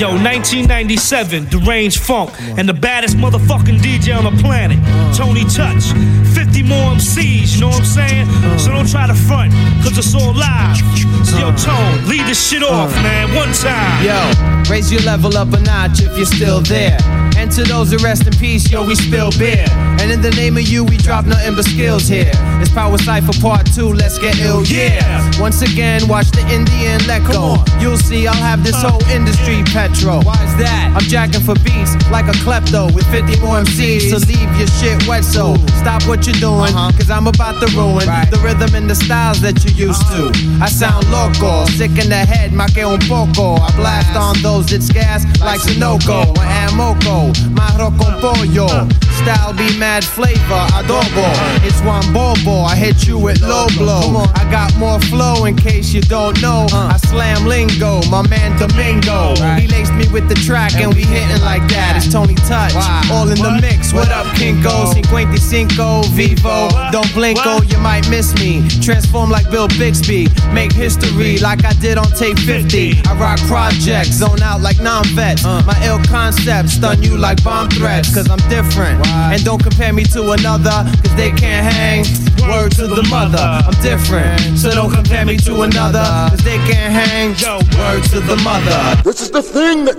Yo, 1997, Deranged Funk, and the baddest motherfucking DJ on the planet, uh. Tony Touch. 50 more MCs, you know what I'm saying? Uh. So don't try to front, cause it's all live. So yo, uh. Tone, lead this shit off, man, one time. Yo, raise your level up a notch if you're still there. And to those that rest in peace, yo, we spill beer. And in the name of you, we drop nothing but skills here. It's Power Cypher Part 2, let's get ill, yeah. Once again, watch the Indian let go. You'll see I'll have this whole uh, industry petro. Why is that? I'm jacking for beats like a klepto with 50 more MCs. So leave your shit wet, so stop what you're doing. Uh-huh. Cause I'm about to ruin the rhythm and the styles that you're used to. Uh-huh. I sound loco, sick in the head, ma que un poco. I blast on those that's gas like Sunoco Amoco. Majo con pollo. Style be mad flavor, adobo. It's one bobo, I hit you with low blow. I got more flow in case you don't know. I slam lingo, my man Domingo. He laced me with the track and we hitting like that. It's Tony Touch, all in the mix. What up, Kinko? 55 Vivo. Don't blink, oh, blinko, you might miss me. Transform like Bill Bixby. Make history like I did on tape 50. I rock projects, zone out like non vets. My ill concept stun you like bomb threats, cause I'm different. And don't compare me to another, cause they can't hang. Word to the mother, I'm different. So don't compare me to another, cause they can't hang. Word to the mother. This is the thing that